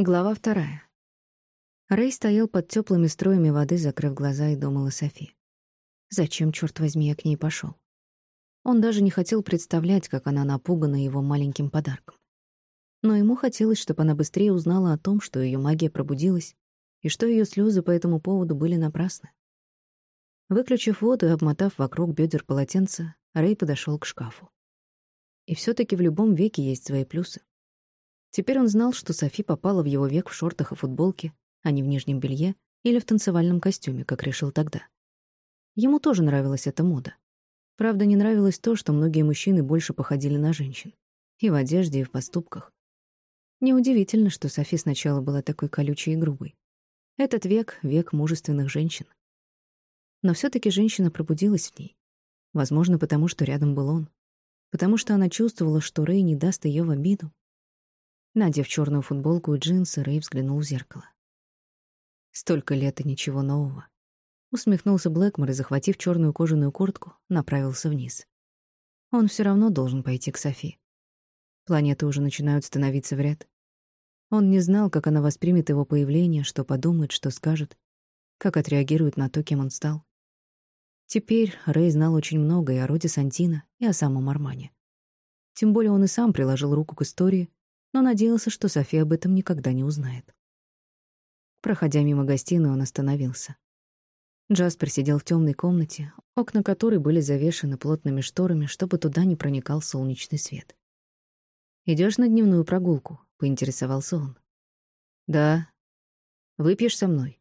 Глава вторая. Рэй стоял под теплыми струями воды, закрыв глаза, и думал о Софи. Зачем, черт возьми, я к ней пошел? Он даже не хотел представлять, как она напугана его маленьким подарком. Но ему хотелось, чтобы она быстрее узнала о том, что ее магия пробудилась, и что ее слезы по этому поводу были напрасны. Выключив воду и обмотав вокруг бедер полотенца, Рэй подошел к шкафу. И все таки в любом веке есть свои плюсы. Теперь он знал, что Софи попала в его век в шортах и футболке, а не в нижнем белье или в танцевальном костюме, как решил тогда. Ему тоже нравилась эта мода. Правда, не нравилось то, что многие мужчины больше походили на женщин. И в одежде, и в поступках. Неудивительно, что Софи сначала была такой колючей и грубой. Этот век — век мужественных женщин. Но все таки женщина пробудилась в ней. Возможно, потому что рядом был он. Потому что она чувствовала, что Рэй не даст ее в обиду, Надев черную футболку и джинсы, Рэй взглянул в зеркало. Столько лет и ничего нового. Усмехнулся Блэкмор и, захватив черную кожаную куртку, направился вниз. Он все равно должен пойти к Софи. Планеты уже начинают становиться в ряд. Он не знал, как она воспримет его появление, что подумает, что скажет, как отреагирует на то, кем он стал. Теперь Рэй знал очень много и о роде Сантина, и о самом Армане. Тем более он и сам приложил руку к истории, но надеялся, что София об этом никогда не узнает. Проходя мимо гостиной, он остановился. Джаспер сидел в темной комнате, окна которой были завешены плотными шторами, чтобы туда не проникал солнечный свет. Идешь на дневную прогулку?» — поинтересовался он. «Да. Выпьешь со мной?»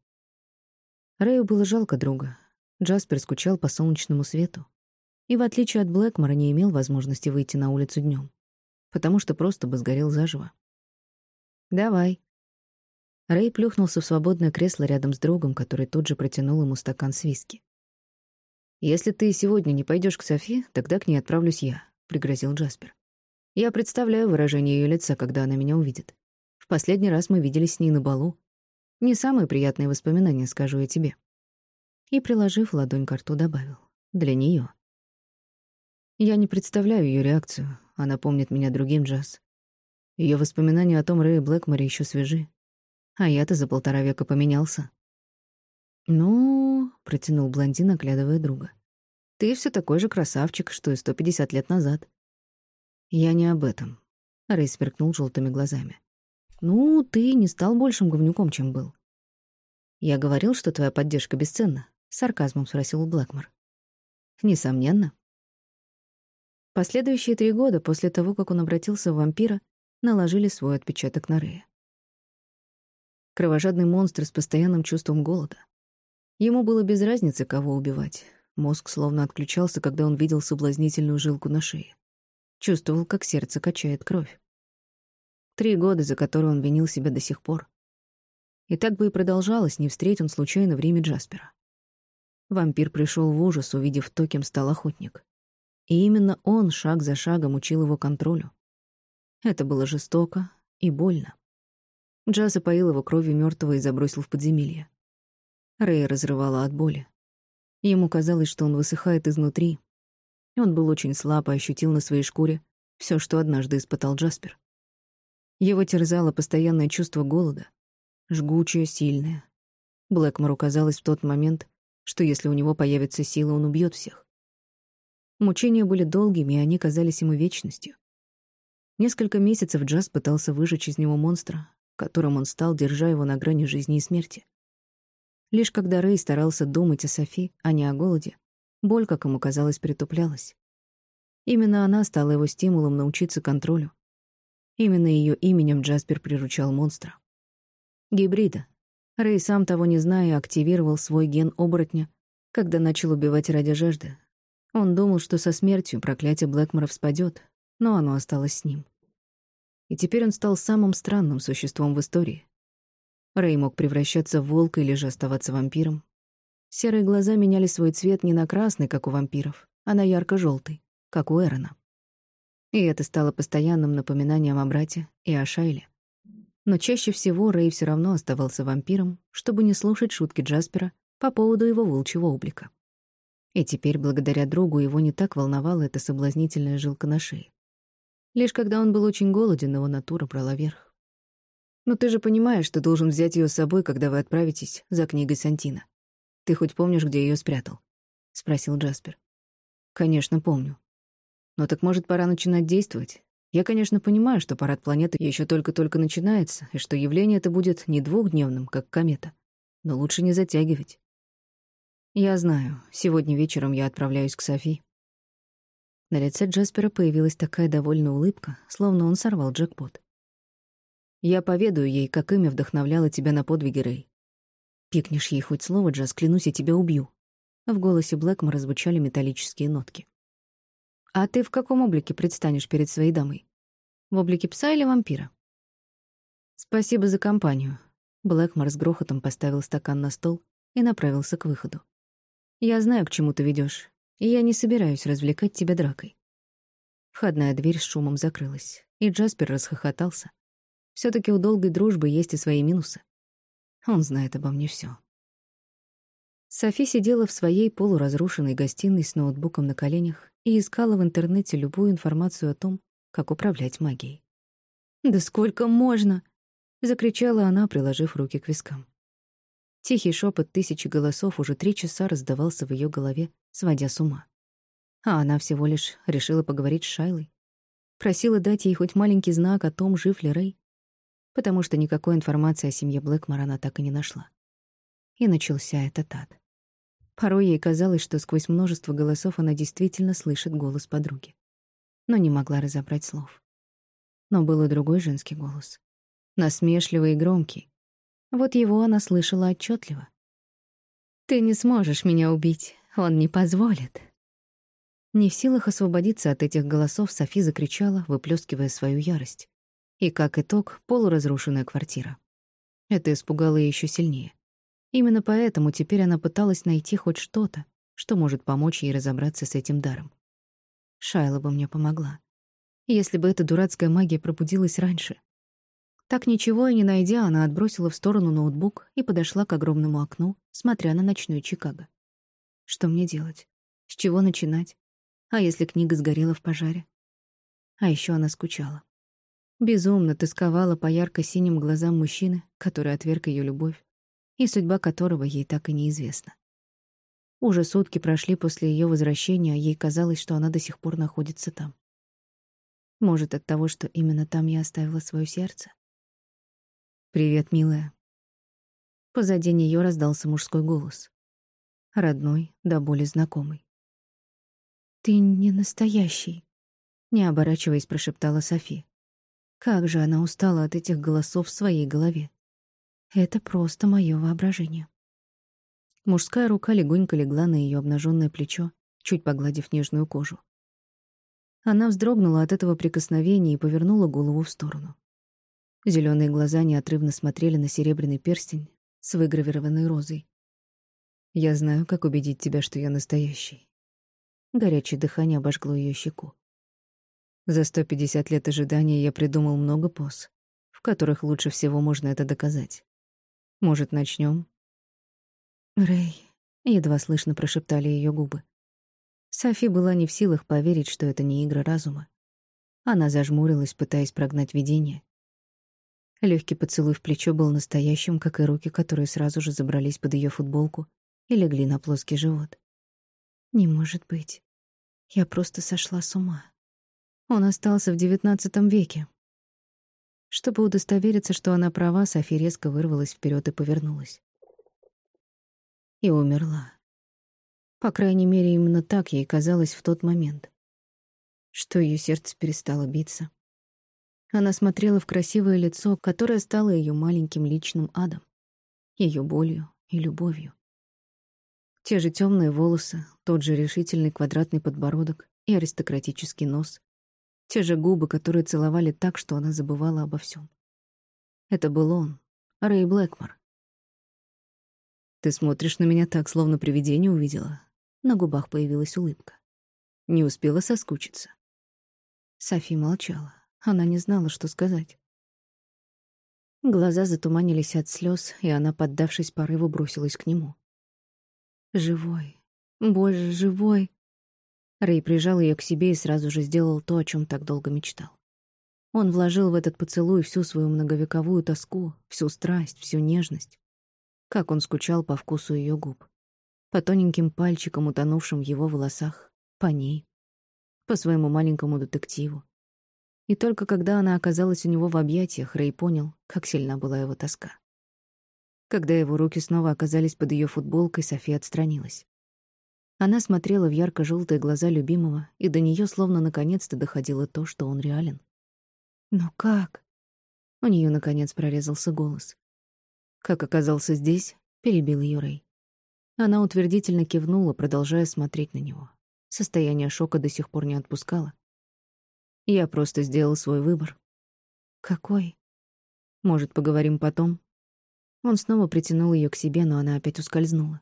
Рэю было жалко друга. Джаспер скучал по солнечному свету и, в отличие от Блэкмора, не имел возможности выйти на улицу днем потому что просто бы сгорел заживо. «Давай». Рэй плюхнулся в свободное кресло рядом с другом, который тут же протянул ему стакан с виски. «Если ты сегодня не пойдешь к Софи, тогда к ней отправлюсь я», — пригрозил Джаспер. «Я представляю выражение ее лица, когда она меня увидит. В последний раз мы виделись с ней на балу. Не самые приятные воспоминания, скажу я тебе». И, приложив ладонь к рту, добавил. «Для нее. Я не представляю ее реакцию. Она помнит меня другим, Джаз. Ее воспоминания о том Рэе Блэкморе еще свежи. А я-то за полтора века поменялся. «Ну...» — протянул блондин, оглядывая друга. «Ты все такой же красавчик, что и сто пятьдесят лет назад». «Я не об этом», — Рэй сверкнул желтыми глазами. «Ну, ты не стал большим говнюком, чем был». «Я говорил, что твоя поддержка бесценна», — сарказмом спросил Блэкмор. «Несомненно», Последующие три года после того, как он обратился в вампира, наложили свой отпечаток на Рэя. Кровожадный монстр с постоянным чувством голода. Ему было без разницы, кого убивать. Мозг словно отключался, когда он видел соблазнительную жилку на шее. Чувствовал, как сердце качает кровь. Три года, за которые он винил себя до сих пор. И так бы и продолжалось, не встреть он случайно время Джаспера. Вампир пришел в ужас, увидев то, кем стал охотник. И именно он шаг за шагом учил его контролю. Это было жестоко и больно. Джаз опоил его кровью мертвого и забросил в подземелье. Рэй разрывала от боли. Ему казалось, что он высыхает изнутри. Он был очень слаб и ощутил на своей шкуре все, что однажды испытал Джаспер. Его терзало постоянное чувство голода, жгучее, сильное. Блэкмору казалось в тот момент, что если у него появится сила, он убьет всех. Мучения были долгими, и они казались ему вечностью. Несколько месяцев Джаз пытался выжечь из него монстра, которым он стал, держа его на грани жизни и смерти. Лишь когда Рэй старался думать о Софи, а не о голоде, боль, как ему казалось, притуплялась. Именно она стала его стимулом научиться контролю. Именно ее именем Джаспер приручал монстра. Гибрида. Рэй, сам того не зная, активировал свой ген оборотня, когда начал убивать ради жажды, он думал, что со смертью проклятие Блэкмора спадет, но оно осталось с ним. И теперь он стал самым странным существом в истории. Рэй мог превращаться в волка или же оставаться вампиром. Серые глаза меняли свой цвет не на красный, как у вампиров, а на ярко желтый как у Эрона. И это стало постоянным напоминанием о брате и о Шайле. Но чаще всего Рэй все равно оставался вампиром, чтобы не слушать шутки Джаспера по поводу его волчьего облика. И теперь, благодаря другу, его не так волновала эта соблазнительная жилка на шее. Лишь когда он был очень голоден, его натура брала верх. Но ты же понимаешь, что должен взять ее с собой, когда вы отправитесь за книгой Сантина. Ты хоть помнишь, где ее спрятал?» — спросил Джаспер. «Конечно, помню. Но так может, пора начинать действовать? Я, конечно, понимаю, что парад планеты еще только-только начинается, и что явление это будет не двухдневным, как комета. Но лучше не затягивать. Я знаю, сегодня вечером я отправляюсь к Софи. На лице Джаспера появилась такая довольная улыбка, словно он сорвал джекпот. Я поведаю ей, как имя вдохновляло тебя на подвиги, Рэй. Пикнешь ей хоть слово, Джаз, клянусь, я тебя убью. В голосе Блэкмора звучали металлические нотки. «А ты в каком облике предстанешь перед своей дамой? В облике пса или вампира?» «Спасибо за компанию». Блэкмор с грохотом поставил стакан на стол и направился к выходу. «Я знаю, к чему ты ведешь, и я не собираюсь развлекать тебя дракой». Входная дверь с шумом закрылась, и Джаспер расхохотался. все таки у долгой дружбы есть и свои минусы. Он знает обо мне все. Софи сидела в своей полуразрушенной гостиной с ноутбуком на коленях и искала в интернете любую информацию о том, как управлять магией. «Да сколько можно!» — закричала она, приложив руки к вискам. Тихий шепот тысячи голосов уже три часа раздавался в ее голове, сводя с ума. А она всего лишь решила поговорить с Шайлой. Просила дать ей хоть маленький знак о том, жив ли Рэй, потому что никакой информации о семье Блэкмора она так и не нашла. И начался этот ад. Порой ей казалось, что сквозь множество голосов она действительно слышит голос подруги. Но не могла разобрать слов. Но был и другой женский голос. Насмешливый и громкий. Вот его она слышала отчетливо. «Ты не сможешь меня убить, он не позволит». Не в силах освободиться от этих голосов, Софи закричала, выплескивая свою ярость. И, как итог, полуразрушенная квартира. Это испугало ее еще сильнее. Именно поэтому теперь она пыталась найти хоть что-то, что может помочь ей разобраться с этим даром. Шайла бы мне помогла. Если бы эта дурацкая магия пробудилась раньше. Так ничего и не найдя, она отбросила в сторону ноутбук и подошла к огромному окну, смотря на ночной Чикаго. Что мне делать? С чего начинать? А если книга сгорела в пожаре? А еще она скучала. Безумно тосковала по ярко-синим глазам мужчины, который отверг ее любовь, и судьба которого ей так и неизвестна. Уже сутки прошли после ее возвращения, а ей казалось, что она до сих пор находится там. Может, от того, что именно там я оставила свое сердце? «Привет, милая». Позади нее раздался мужской голос. Родной, да более знакомый. «Ты не настоящий», — не оборачиваясь, прошептала Софи. Как же она устала от этих голосов в своей голове. Это просто мое воображение. Мужская рука легонько легла на ее обнаженное плечо, чуть погладив нежную кожу. Она вздрогнула от этого прикосновения и повернула голову в сторону. Зеленые глаза неотрывно смотрели на серебряный перстень с выгравированной розой. «Я знаю, как убедить тебя, что я настоящий». Горячее дыхание обожгло ее щеку. За 150 лет ожидания я придумал много поз, в которых лучше всего можно это доказать. Может, начнем? Рэй, едва слышно прошептали ее губы. Софи была не в силах поверить, что это не игра разума. Она зажмурилась, пытаясь прогнать видение. Легкий поцелуй в плечо был настоящим, как и руки, которые сразу же забрались под ее футболку и легли на плоский живот. Не может быть. Я просто сошла с ума. Он остался в девятнадцатом веке, чтобы удостовериться, что она права, Софи резко вырвалась вперед и повернулась. И умерла. По крайней мере, именно так ей казалось в тот момент, что ее сердце перестало биться. Она смотрела в красивое лицо, которое стало ее маленьким личным адом, ее болью и любовью. Те же темные волосы, тот же решительный квадратный подбородок и аристократический нос, те же губы, которые целовали так, что она забывала обо всем. Это был он, Рэй Блэкмор. «Ты смотришь на меня так, словно привидение увидела». На губах появилась улыбка. Не успела соскучиться. Софи молчала. Она не знала, что сказать. Глаза затуманились от слез, и она, поддавшись порыву, бросилась к нему. «Живой! Боже, живой!» Рэй прижал ее к себе и сразу же сделал то, о чем так долго мечтал. Он вложил в этот поцелуй всю свою многовековую тоску, всю страсть, всю нежность. Как он скучал по вкусу ее губ. По тоненьким пальчикам, утонувшим в его волосах. По ней. По своему маленькому детективу. И только когда она оказалась у него в объятиях, Рэй понял, как сильна была его тоска. Когда его руки снова оказались под ее футболкой, София отстранилась. Она смотрела в ярко желтые глаза любимого, и до нее словно наконец-то доходило то, что он реален. «Но как?» У нее наконец прорезался голос. «Как оказался здесь?» — перебил ее Рэй. Она утвердительно кивнула, продолжая смотреть на него. Состояние шока до сих пор не отпускало. Я просто сделал свой выбор. «Какой?» «Может, поговорим потом?» Он снова притянул ее к себе, но она опять ускользнула.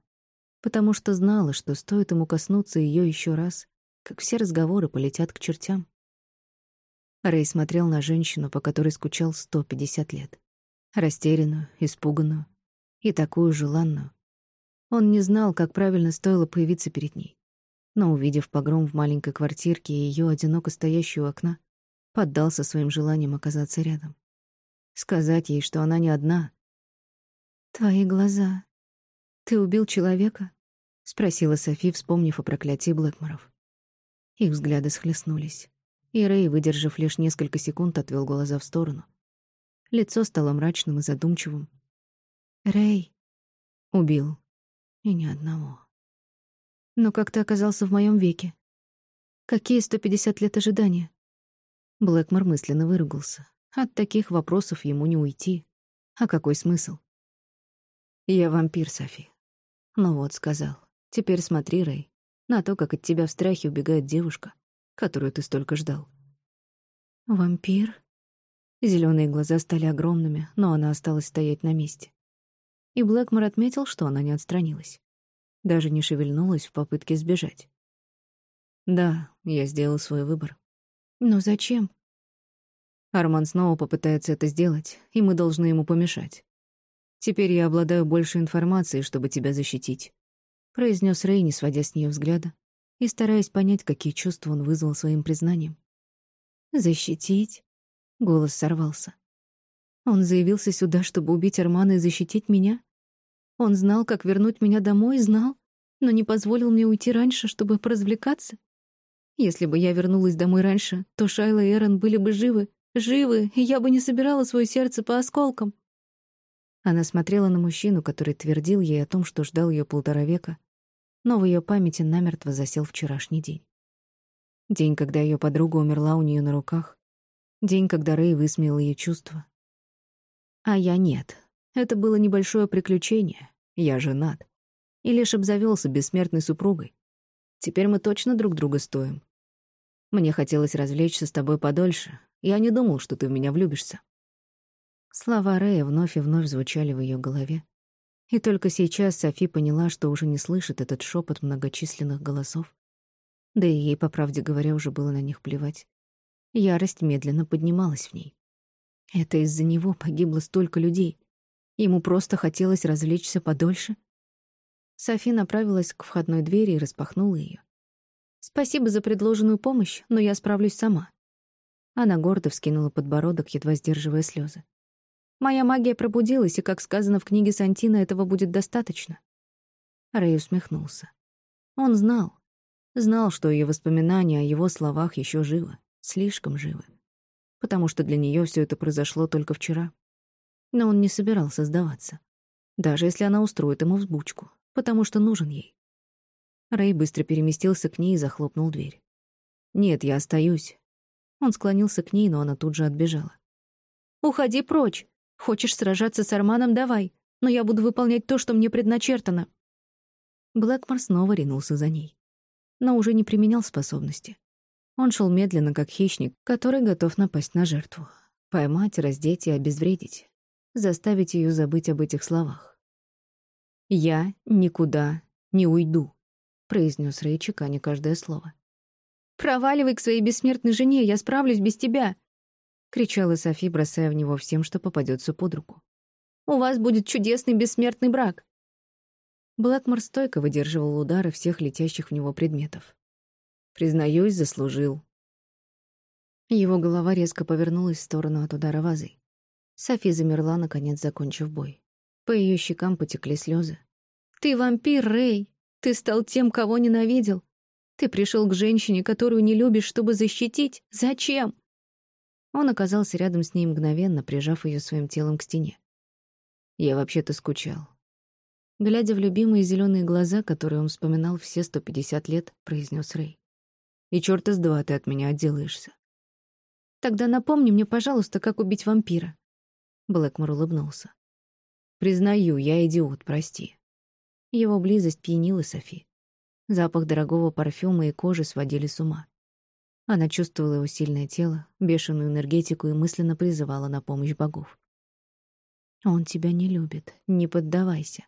Потому что знала, что стоит ему коснуться ее еще раз, как все разговоры полетят к чертям. Рэй смотрел на женщину, по которой скучал 150 лет. Растерянную, испуганную и такую желанную. Он не знал, как правильно стоило появиться перед ней. Но, увидев погром в маленькой квартирке и ее одиноко стоящую окна, поддался своим желаниям оказаться рядом. Сказать ей, что она не одна, «Твои глаза. Ты убил человека?» — спросила Софи, вспомнив о проклятии Блэкморов. Их взгляды схлестнулись, и Рэй, выдержав лишь несколько секунд, отвел глаза в сторону. Лицо стало мрачным и задумчивым. «Рэй убил. И ни одного. Но как ты оказался в моем веке? Какие 150 лет ожидания?» Блэкмор мысленно выругался. От таких вопросов ему не уйти. А какой смысл? Я вампир, Софи. Ну вот, сказал. Теперь смотри, Рэй, на то, как от тебя в страхе убегает девушка, которую ты столько ждал. Вампир? Зеленые глаза стали огромными, но она осталась стоять на месте. И Блэкмор отметил, что она не отстранилась. Даже не шевельнулась в попытке сбежать. Да, я сделал свой выбор. Но зачем? Арман снова попытается это сделать, и мы должны ему помешать. Теперь я обладаю больше информацией, чтобы тебя защитить», — произнес Рэй, не сводя с нее взгляда и стараясь понять, какие чувства он вызвал своим признанием. «Защитить?» — голос сорвался. «Он заявился сюда, чтобы убить Армана и защитить меня? Он знал, как вернуть меня домой, знал, но не позволил мне уйти раньше, чтобы поразвлекаться? Если бы я вернулась домой раньше, то Шайла и Эрон были бы живы, живы, и я бы не собирала свое сердце по осколкам». Она смотрела на мужчину, который твердил ей о том, что ждал ее полтора века, но в ее памяти намертво засел вчерашний день. День, когда ее подруга умерла у нее на руках. День, когда Рэй высмеял ее чувства. А я нет. Это было небольшое приключение. Я женат. И лишь обзавелся бессмертной супругой. Теперь мы точно друг друга стоим. Мне хотелось развлечься с тобой подольше. Я не думал, что ты в меня влюбишься. Слова Рэя вновь и вновь звучали в ее голове. И только сейчас Софи поняла, что уже не слышит этот шепот многочисленных голосов. Да и ей, по правде говоря, уже было на них плевать. Ярость медленно поднималась в ней. Это из-за него погибло столько людей. Ему просто хотелось развлечься подольше. Софи направилась к входной двери и распахнула ее. «Спасибо за предложенную помощь, но я справлюсь сама». Она гордо вскинула подбородок, едва сдерживая слезы. Моя магия пробудилась, и, как сказано в книге Сантина, этого будет достаточно. Рэй усмехнулся. Он знал. Знал, что ее воспоминания о его словах еще живы, слишком живы. Потому что для нее все это произошло только вчера. Но он не собирался сдаваться. Даже если она устроит ему взбучку, потому что нужен ей. Рэй быстро переместился к ней и захлопнул дверь. «Нет, я остаюсь». Он склонился к ней, но она тут же отбежала. «Уходи прочь!» Хочешь сражаться с Арманом — давай, но я буду выполнять то, что мне предначертано». Блэкмор снова ринулся за ней. Но уже не применял способности. Он шел медленно, как хищник, который готов напасть на жертву. Поймать, раздеть и обезвредить. Заставить ее забыть об этих словах. «Я никуда не уйду», — произнес Рэй, чеканя каждое слово. «Проваливай к своей бессмертной жене, я справлюсь без тебя», кричала Софи, бросая в него всем, что попадется под руку. «У вас будет чудесный бессмертный брак!» Блэкмор стойко выдерживал удары всех летящих в него предметов. «Признаюсь, заслужил», Его голова резко повернулась в сторону от удара вазой. Софи замерла, наконец закончив бой. По ее щекам потекли слезы. «Ты вампир, Рэй! Ты стал тем, кого ненавидел! Ты пришел к женщине, которую не любишь, чтобы защитить! Зачем?» Он оказался рядом с ней мгновенно, прижав ее своим телом к стене. «Я вообще-то скучал». Глядя в любимые зеленые глаза, которые он вспоминал все 150 лет, произнес Рэй. «И чёрта с два ты от меня отделаешься». «Тогда напомни мне, пожалуйста, как убить вампира». Блэкмор улыбнулся. «Признаю, я идиот, прости». Его близость пьянила Софи. Запах дорогого парфюма и кожи сводили с ума. Она чувствовала его сильное тело, бешеную энергетику и мысленно призывала на помощь богов. «Он тебя не любит, не поддавайся».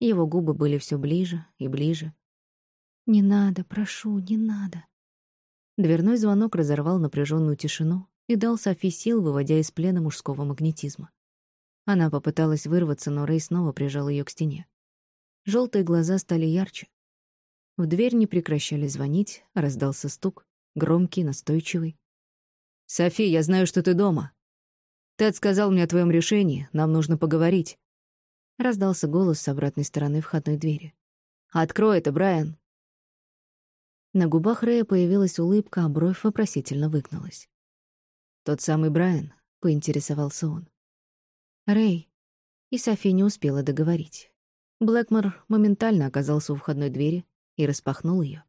Его губы были все ближе и ближе. «Не надо, прошу, не надо». Дверной звонок разорвал напряженную тишину и дал Софи сил, выводя из плена мужского магнетизма. Она попыталась вырваться, но Рэй снова прижал ее к стене. Желтые глаза стали ярче, в дверь не прекращали звонить, раздался стук, громкий, настойчивый. «Софи, я знаю, что ты дома. Тед сказал мне о твоем решении, нам нужно поговорить». Раздался голос с обратной стороны входной двери. «Открой это, Брайан!» На губах Рэя появилась улыбка, а бровь вопросительно выгнулась. «Тот самый Брайан?» — поинтересовался он. «Рэй». И Софи не успела договорить. Блэкмор моментально оказался у входной двери, и распахнул ее.